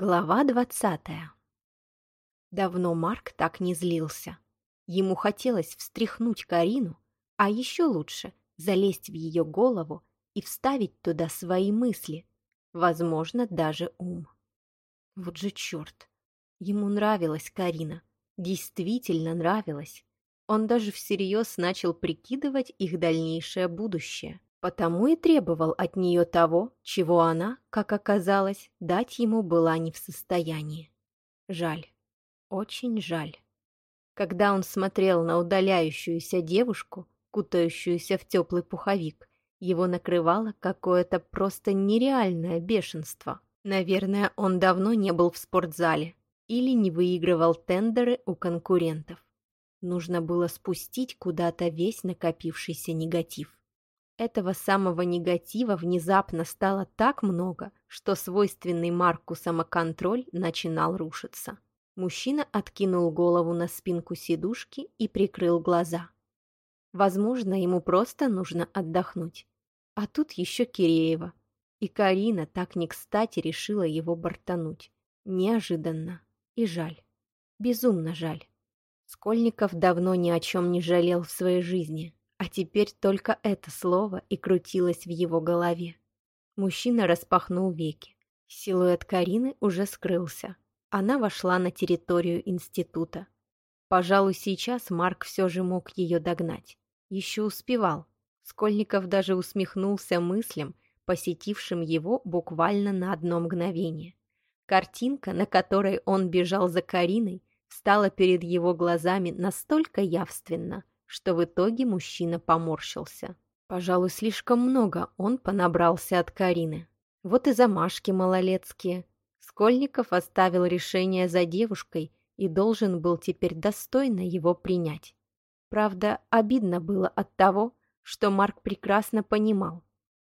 Глава двадцатая. Давно Марк так не злился. Ему хотелось встряхнуть Карину, а еще лучше залезть в ее голову и вставить туда свои мысли, возможно, даже ум. Вот же черт! Ему нравилась Карина, действительно нравилась. Он даже всерьез начал прикидывать их дальнейшее будущее. Потому и требовал от нее того, чего она, как оказалось, дать ему была не в состоянии. Жаль, очень жаль. Когда он смотрел на удаляющуюся девушку, кутающуюся в теплый пуховик, его накрывало какое-то просто нереальное бешенство. Наверное, он давно не был в спортзале или не выигрывал тендеры у конкурентов. Нужно было спустить куда-то весь накопившийся негатив. Этого самого негатива внезапно стало так много, что свойственный Марку самоконтроль начинал рушиться. Мужчина откинул голову на спинку сидушки и прикрыл глаза. Возможно, ему просто нужно отдохнуть. А тут еще Киреева. И Карина так не кстати решила его бортануть. Неожиданно. И жаль. Безумно жаль. Скольников давно ни о чем не жалел в своей жизни. А теперь только это слово и крутилось в его голове. Мужчина распахнул веки. Силуэт Карины уже скрылся. Она вошла на территорию института. Пожалуй, сейчас Марк все же мог ее догнать. Еще успевал. Скольников даже усмехнулся мыслям, посетившим его буквально на одно мгновение. Картинка, на которой он бежал за Кариной, стала перед его глазами настолько явственно, что в итоге мужчина поморщился. Пожалуй, слишком много он понабрался от Карины. Вот и замашки малолетские. Скольников оставил решение за девушкой и должен был теперь достойно его принять. Правда, обидно было от того, что Марк прекрасно понимал.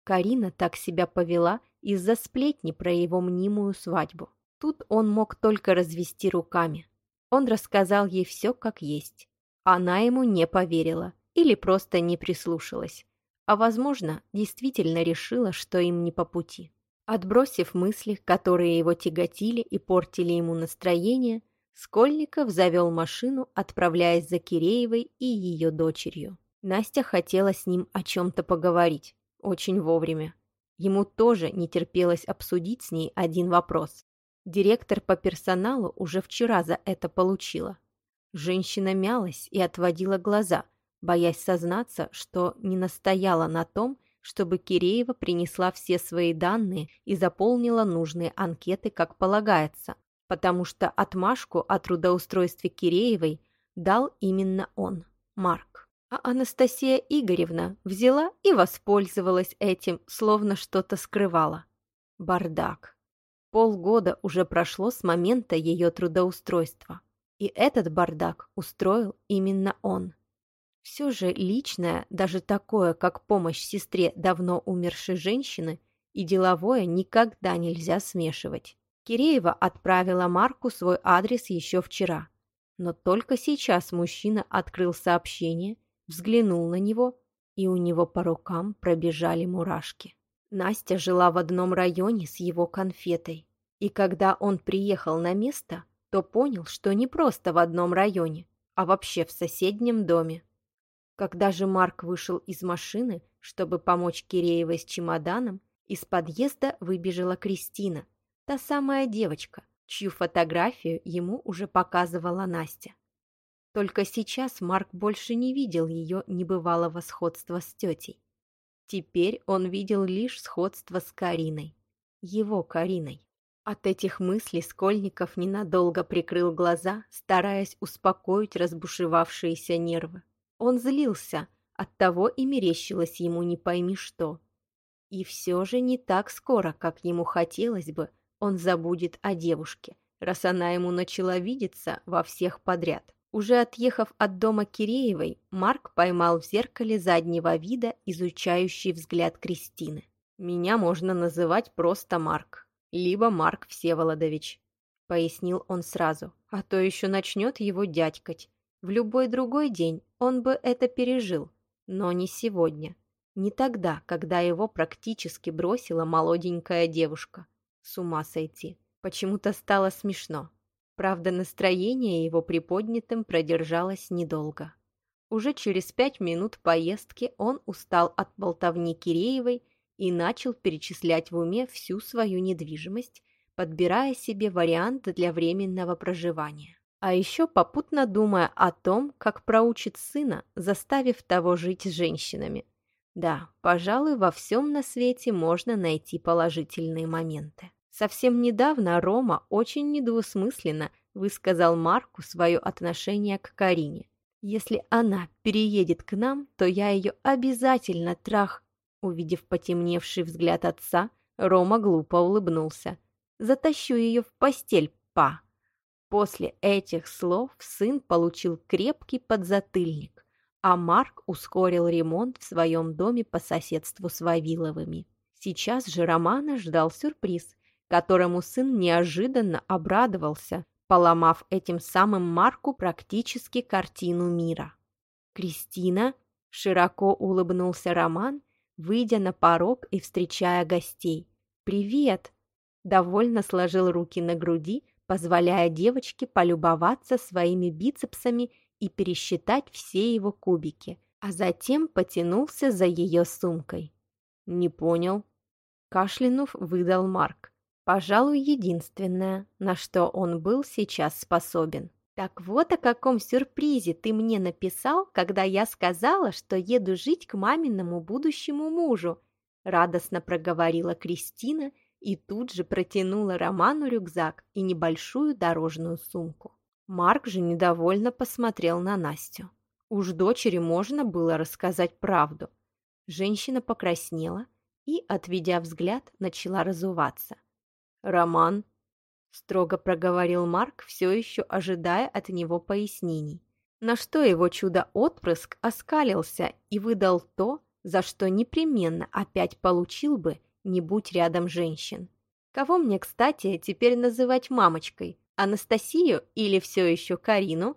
Карина так себя повела из-за сплетни про его мнимую свадьбу. Тут он мог только развести руками. Он рассказал ей все как есть. Она ему не поверила или просто не прислушалась, а, возможно, действительно решила, что им не по пути. Отбросив мысли, которые его тяготили и портили ему настроение, Скольников завел машину, отправляясь за Киреевой и ее дочерью. Настя хотела с ним о чем-то поговорить, очень вовремя. Ему тоже не терпелось обсудить с ней один вопрос. Директор по персоналу уже вчера за это получила. Женщина мялась и отводила глаза, боясь сознаться, что не настояла на том, чтобы Киреева принесла все свои данные и заполнила нужные анкеты, как полагается, потому что отмашку о трудоустройстве Киреевой дал именно он, Марк. А Анастасия Игоревна взяла и воспользовалась этим, словно что-то скрывала. Бардак. Полгода уже прошло с момента ее трудоустройства. И этот бардак устроил именно он. Все же личное, даже такое, как помощь сестре давно умершей женщины, и деловое никогда нельзя смешивать. Киреева отправила Марку свой адрес еще вчера. Но только сейчас мужчина открыл сообщение, взглянул на него, и у него по рукам пробежали мурашки. Настя жила в одном районе с его конфетой. И когда он приехал на место, то понял, что не просто в одном районе, а вообще в соседнем доме. Когда же Марк вышел из машины, чтобы помочь Киреевой с чемоданом, из подъезда выбежала Кристина, та самая девочка, чью фотографию ему уже показывала Настя. Только сейчас Марк больше не видел ее небывалого сходства с тетей. Теперь он видел лишь сходство с Кариной, его Кариной. От этих мыслей Скольников ненадолго прикрыл глаза, стараясь успокоить разбушевавшиеся нервы. Он злился, оттого и мерещилось ему не пойми что. И все же не так скоро, как ему хотелось бы, он забудет о девушке, раз она ему начала видеться во всех подряд. Уже отъехав от дома Киреевой, Марк поймал в зеркале заднего вида изучающий взгляд Кристины. «Меня можно называть просто Марк», либо Марк Всеволодович», — пояснил он сразу, «а то еще начнет его дядькать. В любой другой день он бы это пережил, но не сегодня, не тогда, когда его практически бросила молоденькая девушка. С ума сойти. Почему-то стало смешно. Правда, настроение его приподнятым продержалось недолго. Уже через пять минут поездки он устал от болтовни Киреевой и начал перечислять в уме всю свою недвижимость, подбирая себе вариант для временного проживания. А еще попутно думая о том, как проучит сына, заставив того жить с женщинами. Да, пожалуй, во всем на свете можно найти положительные моменты. Совсем недавно Рома очень недвусмысленно высказал Марку свое отношение к Карине. «Если она переедет к нам, то я ее обязательно трах...» Увидев потемневший взгляд отца, Рома глупо улыбнулся. «Затащу ее в постель, па!» После этих слов сын получил крепкий подзатыльник, а Марк ускорил ремонт в своем доме по соседству с Вавиловыми. Сейчас же Романа ждал сюрприз, которому сын неожиданно обрадовался, поломав этим самым Марку практически картину мира. «Кристина?» – широко улыбнулся Роман, выйдя на порог и встречая гостей. «Привет!» – довольно сложил руки на груди, позволяя девочке полюбоваться своими бицепсами и пересчитать все его кубики, а затем потянулся за ее сумкой. «Не понял». Кашлянув выдал Марк. Пожалуй, единственное, на что он был сейчас способен. «Так вот о каком сюрпризе ты мне написал, когда я сказала, что еду жить к маминому будущему мужу», радостно проговорила Кристина и тут же протянула Роману рюкзак и небольшую дорожную сумку. Марк же недовольно посмотрел на Настю. Уж дочери можно было рассказать правду. Женщина покраснела и, отведя взгляд, начала разуваться. «Роман», — строго проговорил Марк, все еще ожидая от него пояснений. На что его чудо-отпрыск оскалился и выдал то, за что непременно опять получил бы, не будь рядом женщин. Кого мне, кстати, теперь называть мамочкой? Анастасию или все еще Карину?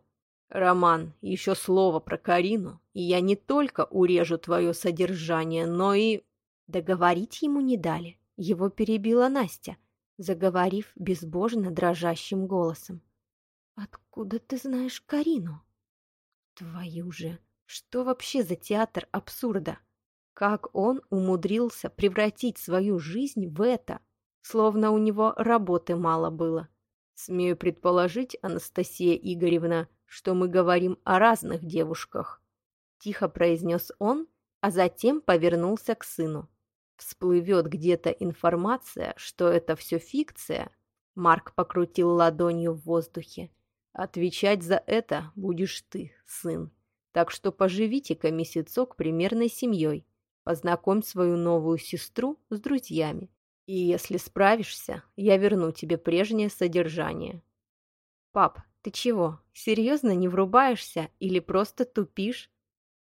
Роман, еще слово про Карину, и я не только урежу твое содержание, но и... Договорить ему не дали. Его перебила Настя, заговорив безбожно дрожащим голосом. «Откуда ты знаешь Карину?» «Твою же! Что вообще за театр абсурда?» Как он умудрился превратить свою жизнь в это, словно у него работы мало было. Смею предположить, Анастасия Игоревна, что мы говорим о разных девушках. Тихо произнес он, а затем повернулся к сыну. Всплывет где-то информация, что это все фикция. Марк покрутил ладонью в воздухе. Отвечать за это будешь ты, сын. Так что поживите-ка месяцок примерной семьей. Познакомь свою новую сестру с друзьями. И если справишься, я верну тебе прежнее содержание. Пап, ты чего, серьезно не врубаешься или просто тупишь?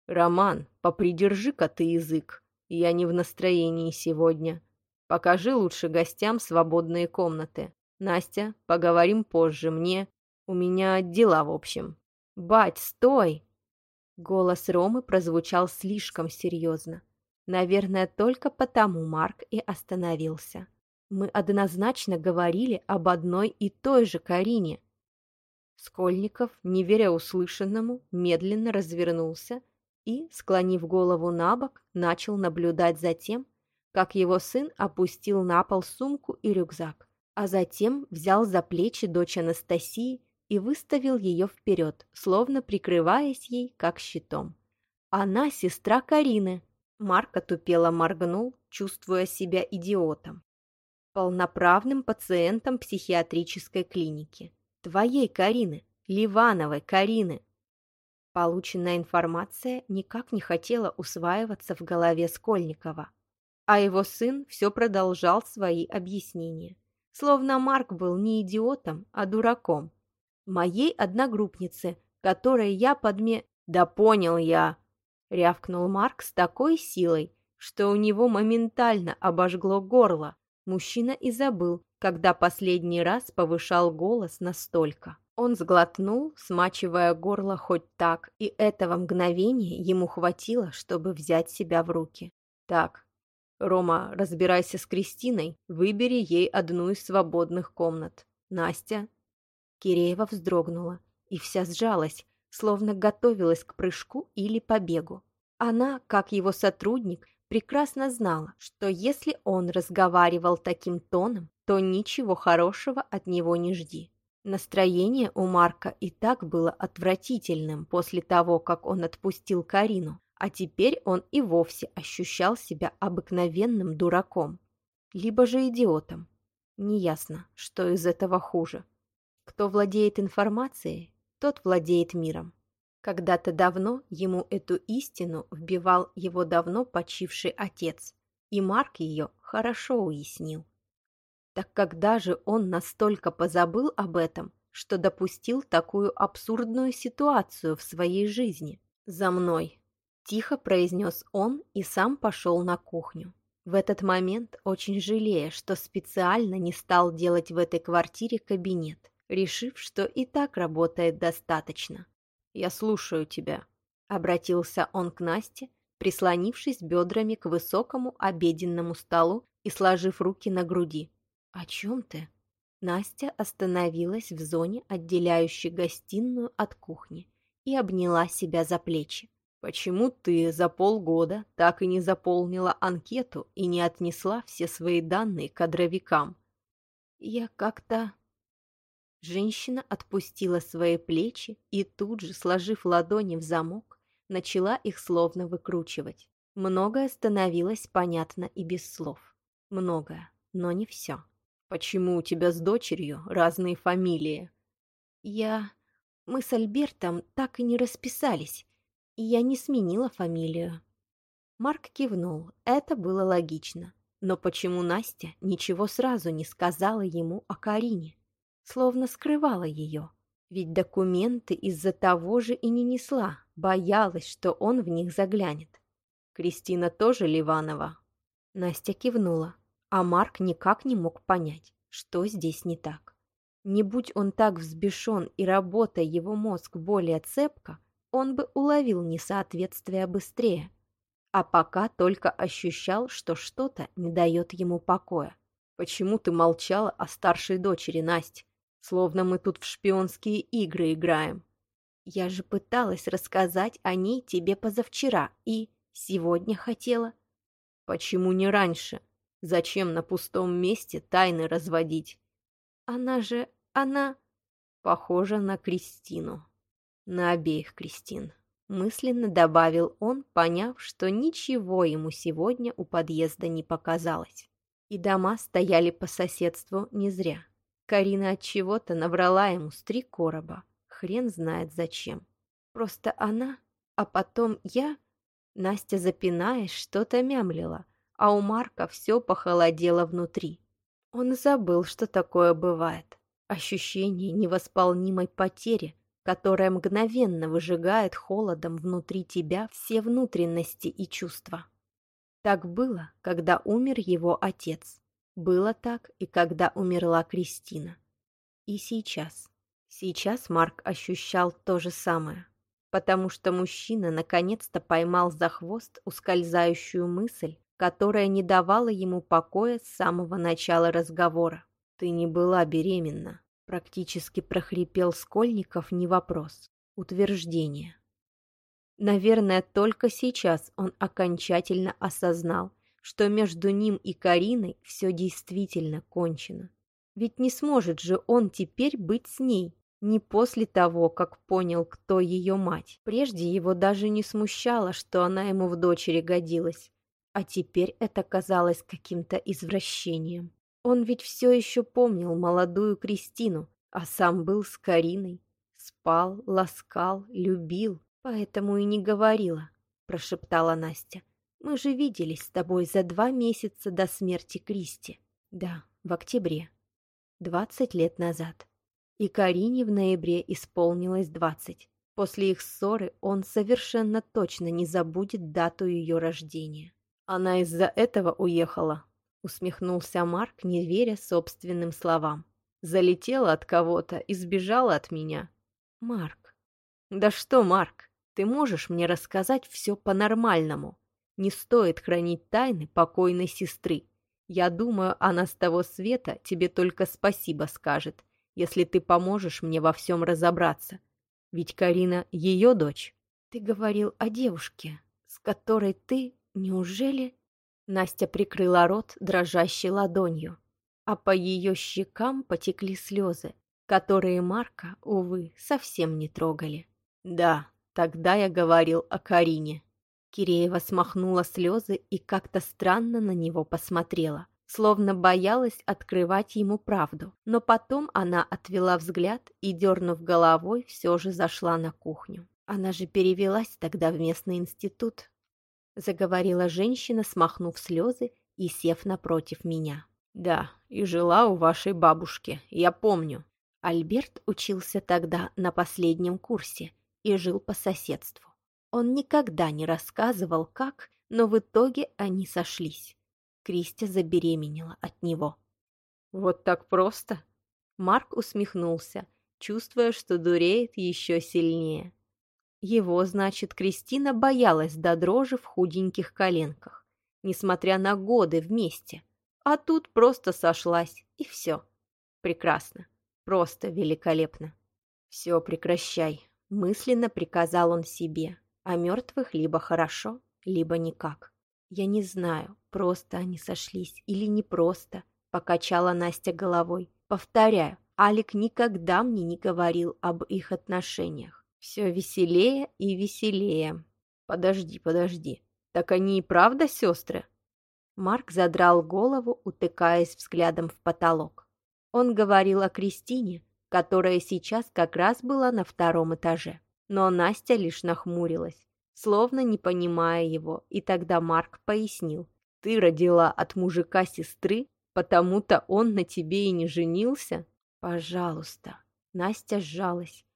Роман, попридержи-ка ты язык. Я не в настроении сегодня. Покажи лучше гостям свободные комнаты. Настя, поговорим позже. Мне... У меня дела, в общем. Бать, стой! Голос Ромы прозвучал слишком серьезно. Наверное, только потому Марк и остановился. Мы однозначно говорили об одной и той же Карине. Скольников, не веря услышанному, медленно развернулся и, склонив голову на бок, начал наблюдать за тем, как его сын опустил на пол сумку и рюкзак, а затем взял за плечи дочь Анастасии и выставил ее вперед, словно прикрываясь ей как щитом. «Она сестра Карины», Марк отупело моргнул, чувствуя себя идиотом. Полноправным пациентом психиатрической клиники. Твоей Карины, Ливановой Карины. Полученная информация никак не хотела усваиваться в голове Скольникова. А его сын все продолжал свои объяснения. Словно Марк был не идиотом, а дураком. Моей одногруппнице, которой я подме... Да понял я, — рявкнул Марк с такой силой, что у него моментально обожгло горло. Мужчина и забыл, когда последний раз повышал голос настолько. Он сглотнул, смачивая горло хоть так, и этого мгновения ему хватило, чтобы взять себя в руки. «Так, Рома, разбирайся с Кристиной, выбери ей одну из свободных комнат. Настя?» Киреева вздрогнула и вся сжалась, словно готовилась к прыжку или побегу. Она, как его сотрудник, прекрасно знала, что если он разговаривал таким тоном, то ничего хорошего от него не жди. Настроение у Марка и так было отвратительным после того, как он отпустил Карину, а теперь он и вовсе ощущал себя обыкновенным дураком, либо же идиотом. Неясно, что из этого хуже. Кто владеет информацией, тот владеет миром. Когда-то давно ему эту истину вбивал его давно почивший отец, и Марк ее хорошо уяснил. Так когда же он настолько позабыл об этом, что допустил такую абсурдную ситуацию в своей жизни? «За мной!» – тихо произнес он и сам пошел на кухню. В этот момент, очень жалея, что специально не стал делать в этой квартире кабинет, решив, что и так работает достаточно. «Я слушаю тебя», — обратился он к Насте, прислонившись бедрами к высокому обеденному столу и сложив руки на груди. «О чем ты?» Настя остановилась в зоне, отделяющей гостиную от кухни, и обняла себя за плечи. Почему ты за полгода так и не заполнила анкету и не отнесла все свои данные кадровикам? Я как-то... Женщина отпустила свои плечи и тут же, сложив ладони в замок, начала их словно выкручивать. Многое становилось понятно и без слов. Многое, но не все. «Почему у тебя с дочерью разные фамилии?» «Я... Мы с Альбертом так и не расписались и я не сменила фамилию. Марк кивнул, это было логично. Но почему Настя ничего сразу не сказала ему о Карине? Словно скрывала ее. Ведь документы из-за того же и не несла, боялась, что он в них заглянет. Кристина тоже Ливанова. Настя кивнула, а Марк никак не мог понять, что здесь не так. Не будь он так взбешен и работая его мозг более цепко, он бы уловил несоответствие быстрее, а пока только ощущал, что что-то не дает ему покоя. «Почему ты молчала о старшей дочери, Настя? Словно мы тут в шпионские игры играем». «Я же пыталась рассказать о ней тебе позавчера и сегодня хотела». «Почему не раньше? Зачем на пустом месте тайны разводить?» «Она же... она...» «Похожа на Кристину», на обеих Кристин. Мысленно добавил он, поняв, что ничего ему сегодня у подъезда не показалось. И дома стояли по соседству не зря. Карина от чего-то набрала ему с три короба. Хрен знает зачем. Просто она, а потом я... Настя, запинаясь, что-то мямлила, а у Марка все похолодело внутри. Он забыл, что такое бывает. Ощущение невосполнимой потери, которая мгновенно выжигает холодом внутри тебя все внутренности и чувства. Так было, когда умер его отец. Было так и когда умерла Кристина. И сейчас. Сейчас Марк ощущал то же самое, потому что мужчина наконец-то поймал за хвост ускользающую мысль, которая не давала ему покоя с самого начала разговора. «Ты не была беременна», Практически прохрипел Скольников не вопрос, утверждение. Наверное, только сейчас он окончательно осознал, что между ним и Кариной все действительно кончено. Ведь не сможет же он теперь быть с ней, не после того, как понял, кто ее мать. Прежде его даже не смущало, что она ему в дочери годилась, а теперь это казалось каким-то извращением. Он ведь все еще помнил молодую Кристину, а сам был с Кариной. Спал, ласкал, любил, поэтому и не говорила, прошептала Настя. Мы же виделись с тобой за два месяца до смерти Кристи. Да, в октябре. Двадцать лет назад. И Карине в ноябре исполнилось двадцать. После их ссоры он совершенно точно не забудет дату ее рождения. Она из-за этого уехала, усмехнулся Марк, не веря собственным словам. Залетела от кого-то и сбежала от меня. Марк. Да что, Марк, ты можешь мне рассказать все по-нормальному? Не стоит хранить тайны покойной сестры. Я думаю, она с того света тебе только спасибо скажет, если ты поможешь мне во всем разобраться. Ведь Карина ее дочь. Ты говорил о девушке, с которой ты, неужели... Настя прикрыла рот дрожащей ладонью, а по ее щекам потекли слезы, которые Марка, увы, совсем не трогали. Да, тогда я говорил о Карине. Киреева смахнула слезы и как-то странно на него посмотрела, словно боялась открывать ему правду. Но потом она отвела взгляд и, дернув головой, все же зашла на кухню. Она же перевелась тогда в местный институт, заговорила женщина, смахнув слезы и сев напротив меня. «Да, и жила у вашей бабушки, я помню». Альберт учился тогда на последнем курсе и жил по соседству. Он никогда не рассказывал, как, но в итоге они сошлись. Кристи забеременела от него. «Вот так просто?» Марк усмехнулся, чувствуя, что дуреет еще сильнее. Его, значит, Кристина боялась до дрожи в худеньких коленках, несмотря на годы вместе. А тут просто сошлась, и все. Прекрасно. Просто великолепно. Все, прекращай. Мысленно приказал он себе. А мертвых либо хорошо, либо никак. Я не знаю, просто они сошлись или не просто, покачала Настя головой. Повторяю, Алик никогда мне не говорил об их отношениях. Все веселее и веселее. Подожди, подожди. Так они и правда сестры? Марк задрал голову, утыкаясь взглядом в потолок. Он говорил о Кристине, которая сейчас как раз была на втором этаже. Но Настя лишь нахмурилась, словно не понимая его, и тогда Марк пояснил. «Ты родила от мужика сестры, потому-то он на тебе и не женился?» «Пожалуйста». Настя сжалась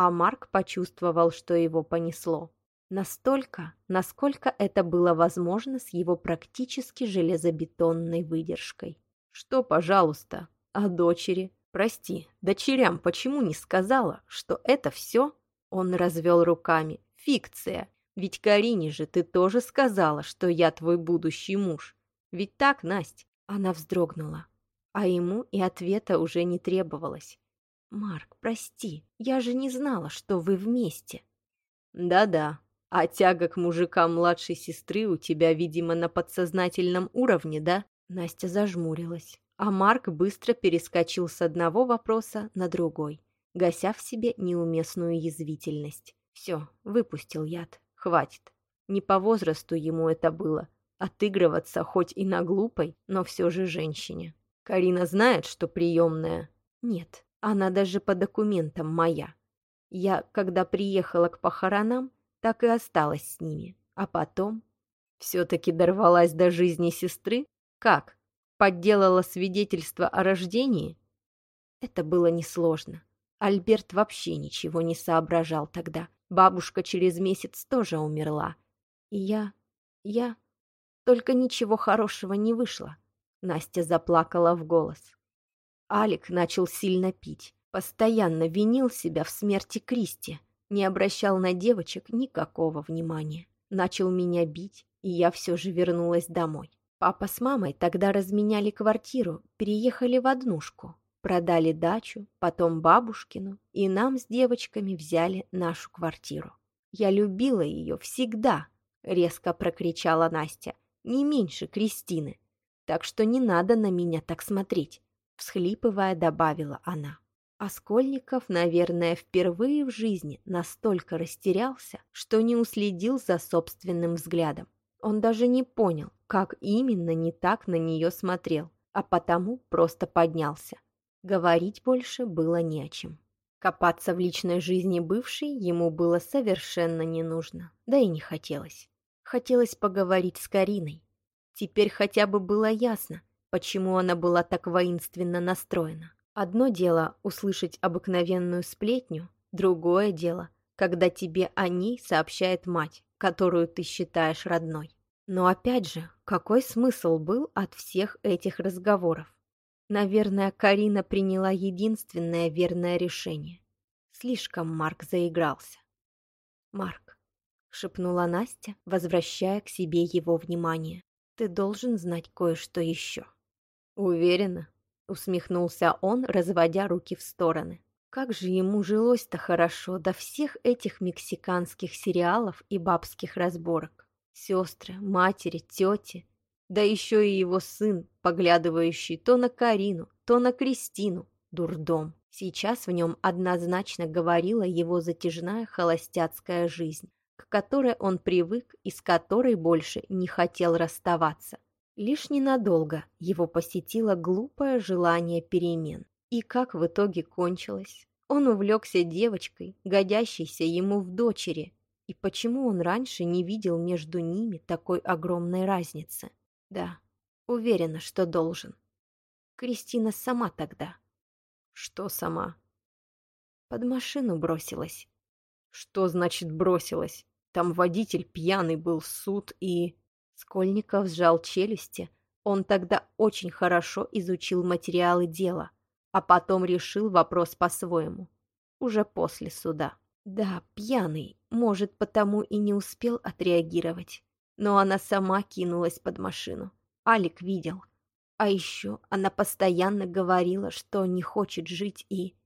а Марк почувствовал, что его понесло. Настолько, насколько это было возможно с его практически железобетонной выдержкой. «Что, пожалуйста, о дочери? Прости, дочерям почему не сказала, что это все?» Он развел руками. «Фикция. Ведь Карине же ты тоже сказала, что я твой будущий муж. Ведь так, Насть?» Она вздрогнула. А ему и ответа уже не требовалось. «Марк, прости, я же не знала, что вы вместе». «Да-да, а тяга к мужикам младшей сестры у тебя, видимо, на подсознательном уровне, да?» Настя зажмурилась, а Марк быстро перескочил с одного вопроса на другой, гася в себе неуместную язвительность. «Все, выпустил яд, хватит. Не по возрасту ему это было, отыгрываться хоть и на глупой, но все же женщине. Карина знает, что приемная?» «Нет, она даже по документам моя. Я, когда приехала к похоронам, так и осталась с ними. А потом... Все-таки дорвалась до жизни сестры? Как? Подделала свидетельство о рождении? Это было несложно. Альберт вообще ничего не соображал тогда. Бабушка через месяц тоже умерла. И я... я... Только ничего хорошего не вышло. Настя заплакала в голос. Алик начал сильно пить, постоянно винил себя в смерти Кристи, не обращал на девочек никакого внимания. Начал меня бить, и я все же вернулась домой. Папа с мамой тогда разменяли квартиру, переехали в однушку, продали дачу, потом бабушкину, и нам с девочками взяли нашу квартиру. Я любила ее всегда, резко прокричала Настя, не меньше Кристины. Так что не надо на меня так смотреть всхлипывая, добавила она. Оскольников, наверное, впервые в жизни настолько растерялся, что не уследил за собственным взглядом. Он даже не понял, как именно не так на нее смотрел, а потому просто поднялся. Говорить больше было не о чем. Копаться в личной жизни бывшей ему было совершенно не нужно, да и не хотелось. Хотелось поговорить с Кариной. Теперь хотя бы было ясно, почему она была так воинственно настроена. Одно дело услышать обыкновенную сплетню, другое дело, когда тебе о ней сообщает мать, которую ты считаешь родной. Но опять же, какой смысл был от всех этих разговоров? Наверное, Карина приняла единственное верное решение. Слишком Марк заигрался. Марк, шепнула Настя, возвращая к себе его внимание. «Ты должен знать кое-что еще». «Уверена», — усмехнулся он, разводя руки в стороны. Как же ему жилось-то хорошо до всех этих мексиканских сериалов и бабских разборок. Сестры, матери, тети, да еще и его сын, поглядывающий то на Карину, то на Кристину. Дурдом. Сейчас в нем однозначно говорила его затяжная холостяцкая жизнь, к которой он привык и с которой больше не хотел расставаться. Лишь ненадолго его посетило глупое желание перемен. И как в итоге кончилось? Он увлекся девочкой, годящейся ему в дочери. И почему он раньше не видел между ними такой огромной разницы? Да, уверена, что должен. Кристина сама тогда. Что сама? Под машину бросилась. Что значит бросилась? Там водитель пьяный был, суд и... Скольников сжал челюсти. Он тогда очень хорошо изучил материалы дела, а потом решил вопрос по-своему. Уже после суда. Да, пьяный, может, потому и не успел отреагировать но она сама кинулась под машину. Алик видел. А еще она постоянно говорила, что не хочет жить и...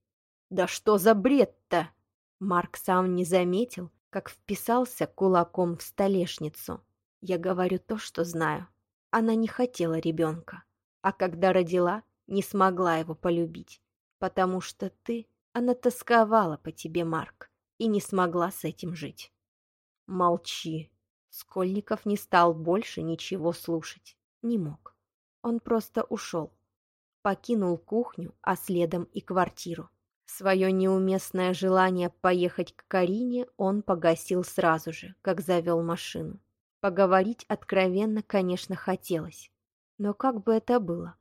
«Да что за бред-то?» Марк сам не заметил, как вписался кулаком в столешницу. Я говорю то, что знаю. Она не хотела ребенка, а когда родила, не смогла его полюбить, потому что ты, она тосковала по тебе, Марк, и не смогла с этим жить. Молчи, Скольников не стал больше ничего слушать. Не мог. Он просто ушел. Покинул кухню, а следом и квартиру. Свое неуместное желание поехать к Карине он погасил сразу же, как завел машину. Поговорить откровенно, конечно, хотелось. Но как бы это было?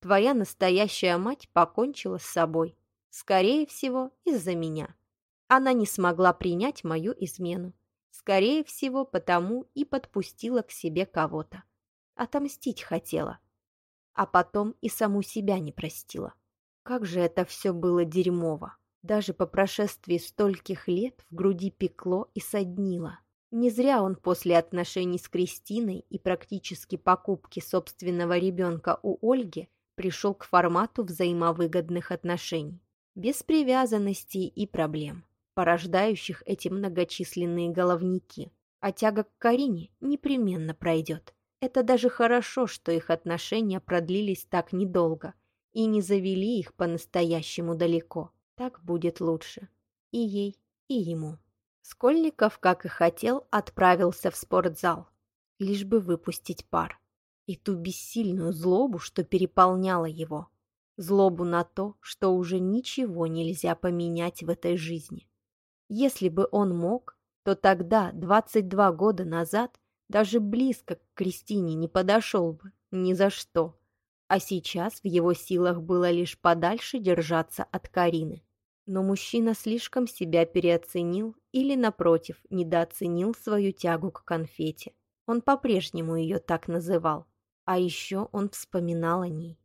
Твоя настоящая мать покончила с собой. Скорее всего, из-за меня. Она не смогла принять мою измену. Скорее всего, потому и подпустила к себе кого-то. Отомстить хотела. А потом и саму себя не простила. Как же это все было дерьмово. Даже по прошествии стольких лет в груди пекло и соднило. Не зря он после отношений с Кристиной и практически покупки собственного ребенка у Ольги пришел к формату взаимовыгодных отношений. Без привязанностей и проблем порождающих эти многочисленные головники. А тяга к Карине непременно пройдет. Это даже хорошо, что их отношения продлились так недолго и не завели их по-настоящему далеко. Так будет лучше. И ей, и ему. Скольников, как и хотел, отправился в спортзал, лишь бы выпустить пар. И ту бессильную злобу, что переполняла его. Злобу на то, что уже ничего нельзя поменять в этой жизни. Если бы он мог, то тогда, 22 года назад, даже близко к Кристине не подошел бы, ни за что. А сейчас в его силах было лишь подальше держаться от Карины. Но мужчина слишком себя переоценил или, напротив, недооценил свою тягу к конфете. Он по-прежнему ее так называл. А еще он вспоминал о ней.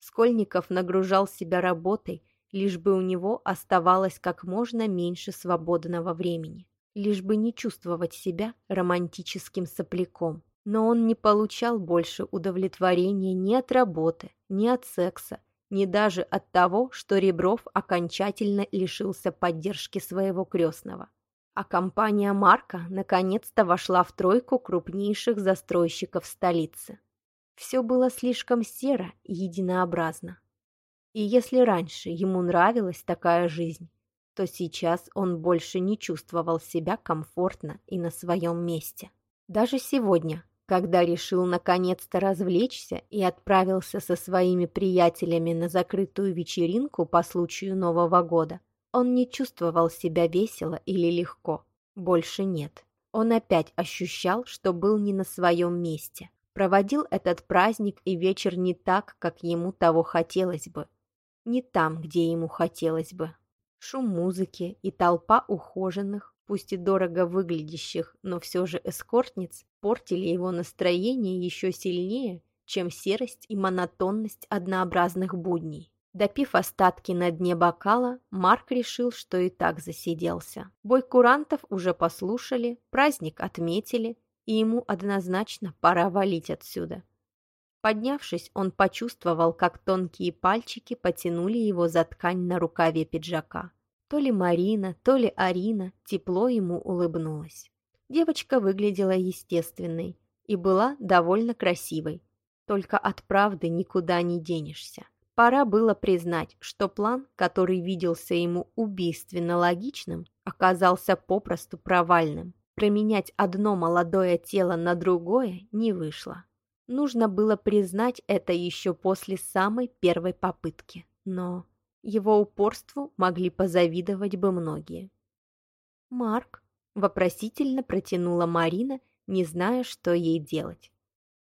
Скольников нагружал себя работой, лишь бы у него оставалось как можно меньше свободного времени, лишь бы не чувствовать себя романтическим сопляком. Но он не получал больше удовлетворения ни от работы, ни от секса, ни даже от того, что Ребров окончательно лишился поддержки своего крестного. А компания Марка наконец-то вошла в тройку крупнейших застройщиков столицы. Все было слишком серо и единообразно. И если раньше ему нравилась такая жизнь, то сейчас он больше не чувствовал себя комфортно и на своем месте. Даже сегодня, когда решил наконец-то развлечься и отправился со своими приятелями на закрытую вечеринку по случаю Нового года, он не чувствовал себя весело или легко. Больше нет. Он опять ощущал, что был не на своем месте. Проводил этот праздник и вечер не так, как ему того хотелось бы не там, где ему хотелось бы. Шум музыки и толпа ухоженных, пусть и дорого выглядящих, но все же эскортниц, портили его настроение еще сильнее, чем серость и монотонность однообразных будней. Допив остатки на дне бокала, Марк решил, что и так засиделся. Бой курантов уже послушали, праздник отметили, и ему однозначно пора валить отсюда. Поднявшись, он почувствовал, как тонкие пальчики потянули его за ткань на рукаве пиджака. То ли Марина, то ли Арина тепло ему улыбнулась. Девочка выглядела естественной и была довольно красивой. Только от правды никуда не денешься. Пора было признать, что план, который виделся ему убийственно логичным, оказался попросту провальным. Променять одно молодое тело на другое не вышло. Нужно было признать это еще после самой первой попытки. Но его упорству могли позавидовать бы многие. «Марк», — вопросительно протянула Марина, не зная, что ей делать.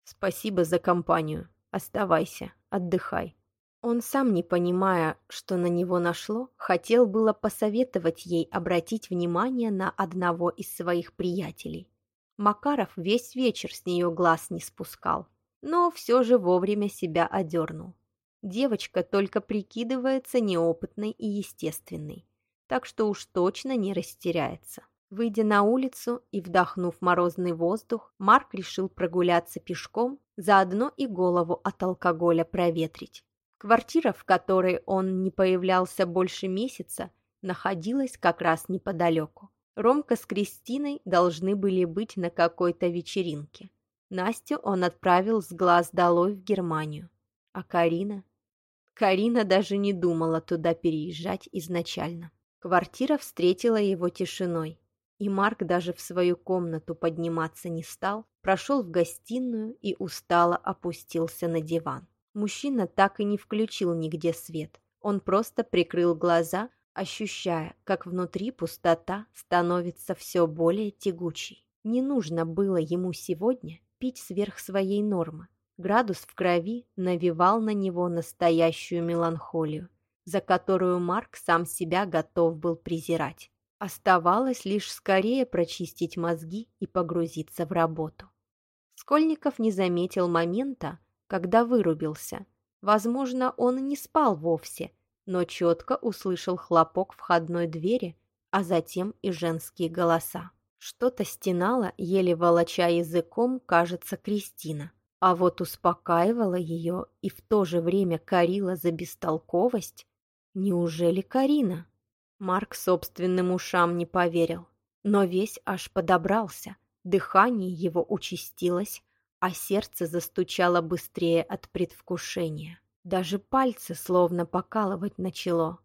«Спасибо за компанию. Оставайся, отдыхай». Он сам, не понимая, что на него нашло, хотел было посоветовать ей обратить внимание на одного из своих приятелей. Макаров весь вечер с нее глаз не спускал, но все же вовремя себя одернул. Девочка только прикидывается неопытной и естественной, так что уж точно не растеряется. Выйдя на улицу и вдохнув морозный воздух, Марк решил прогуляться пешком, заодно и голову от алкоголя проветрить. Квартира, в которой он не появлялся больше месяца, находилась как раз неподалеку. Ромка с Кристиной должны были быть на какой-то вечеринке. Настю он отправил с глаз долой в Германию. А Карина? Карина даже не думала туда переезжать изначально. Квартира встретила его тишиной, и Марк даже в свою комнату подниматься не стал, прошел в гостиную и устало опустился на диван. Мужчина так и не включил нигде свет. Он просто прикрыл глаза, ощущая, как внутри пустота становится все более тягучей. Не нужно было ему сегодня пить сверх своей нормы. Градус в крови навевал на него настоящую меланхолию, за которую Марк сам себя готов был презирать. Оставалось лишь скорее прочистить мозги и погрузиться в работу. Скольников не заметил момента, когда вырубился. Возможно, он не спал вовсе, но четко услышал хлопок входной двери, а затем и женские голоса. Что-то стенало, еле волоча языком, кажется, Кристина. А вот успокаивала ее и в то же время корила за бестолковость. Неужели Карина? Марк собственным ушам не поверил, но весь аж подобрался. Дыхание его участилось, а сердце застучало быстрее от предвкушения. Даже пальцы словно покалывать начало,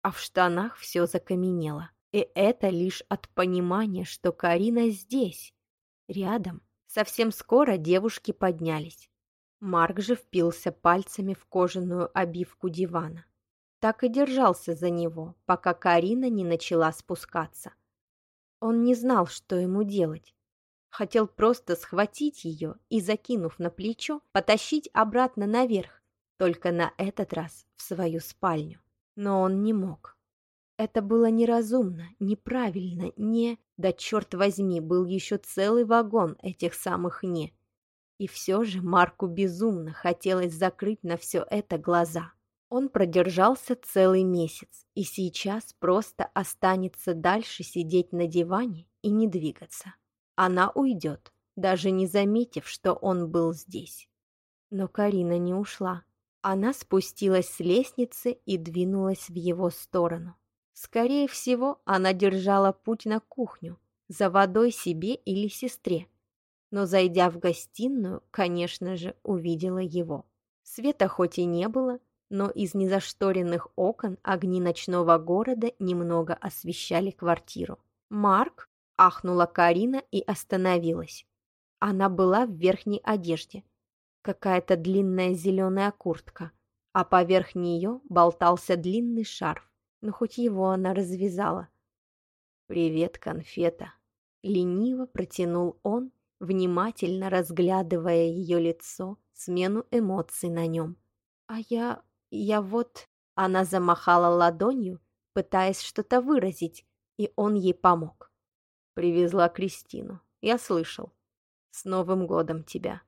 а в штанах все закаменело. И это лишь от понимания, что Карина здесь, рядом. Совсем скоро девушки поднялись. Марк же впился пальцами в кожаную обивку дивана. Так и держался за него, пока Карина не начала спускаться. Он не знал, что ему делать. Хотел просто схватить ее и, закинув на плечо, потащить обратно наверх, только на этот раз в свою спальню. Но он не мог. Это было неразумно, неправильно, не... Да черт возьми, был еще целый вагон этих самых «не». И все же Марку безумно хотелось закрыть на все это глаза. Он продержался целый месяц и сейчас просто останется дальше сидеть на диване и не двигаться. Она уйдет, даже не заметив, что он был здесь. Но Карина не ушла. Она спустилась с лестницы и двинулась в его сторону. Скорее всего, она держала путь на кухню, за водой себе или сестре. Но, зайдя в гостиную, конечно же, увидела его. Света хоть и не было, но из незашторенных окон огни ночного города немного освещали квартиру. Марк Ахнула Карина и остановилась. Она была в верхней одежде. Какая-то длинная зеленая куртка, а поверх нее болтался длинный шарф. Но хоть его она развязала. «Привет, конфета!» Лениво протянул он, внимательно разглядывая ее лицо, смену эмоций на нем. «А я... я вот...» Она замахала ладонью, пытаясь что-то выразить, и он ей помог. Привезла Кристину. Я слышал. С Новым годом тебя.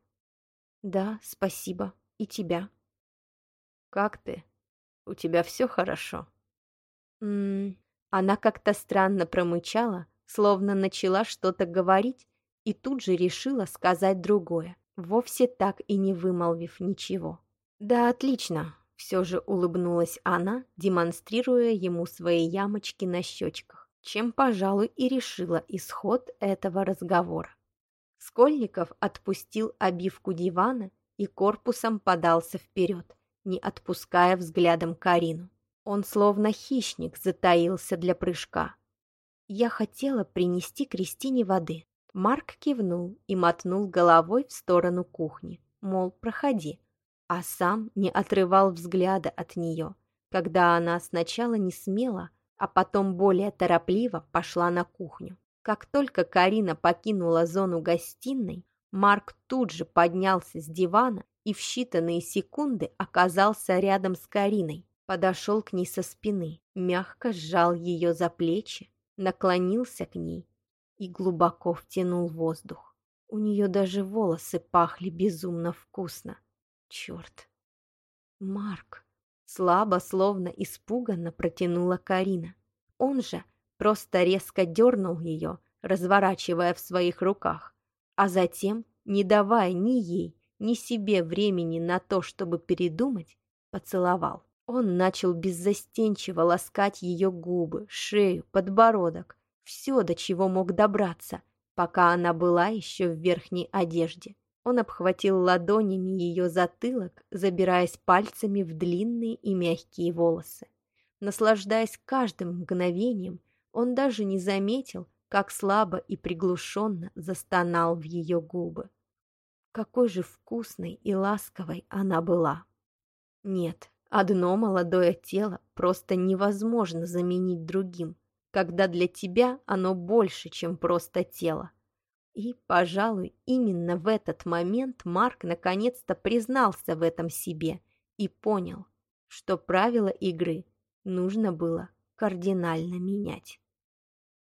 Да, спасибо. И тебя. Как ты? У тебя все хорошо?» Она как-то странно промычала, словно начала что-то говорить, и тут же решила сказать другое, вовсе так и не вымолвив ничего. «Да, отлично», — все же улыбнулась она, демонстрируя ему свои ямочки на щечках, чем, пожалуй, и решила исход этого разговора. Скольников отпустил обивку дивана и корпусом подался вперед, не отпуская взглядом Карину. Он словно хищник затаился для прыжка. Я хотела принести Кристине воды. Марк кивнул и мотнул головой в сторону кухни, мол, проходи, а сам не отрывал взгляда от нее, когда она сначала не смела, а потом более торопливо пошла на кухню. Как только Карина покинула зону гостиной, Марк тут же поднялся с дивана и в считанные секунды оказался рядом с Кариной, подошел к ней со спины, мягко сжал ее за плечи, наклонился к ней и глубоко втянул воздух. У нее даже волосы пахли безумно вкусно. Черт! Марк! Слабо, словно испуганно протянула Карина. Он же просто резко дернул ее, разворачивая в своих руках, а затем, не давая ни ей, ни себе времени на то, чтобы передумать, поцеловал. Он начал беззастенчиво ласкать ее губы, шею, подбородок, все, до чего мог добраться, пока она была еще в верхней одежде. Он обхватил ладонями ее затылок, забираясь пальцами в длинные и мягкие волосы. Наслаждаясь каждым мгновением, он даже не заметил, как слабо и приглушенно застонал в ее губы. Какой же вкусной и ласковой она была! Нет, одно молодое тело просто невозможно заменить другим, когда для тебя оно больше, чем просто тело. И, пожалуй, именно в этот момент Марк наконец-то признался в этом себе и понял, что правила игры нужно было кардинально менять.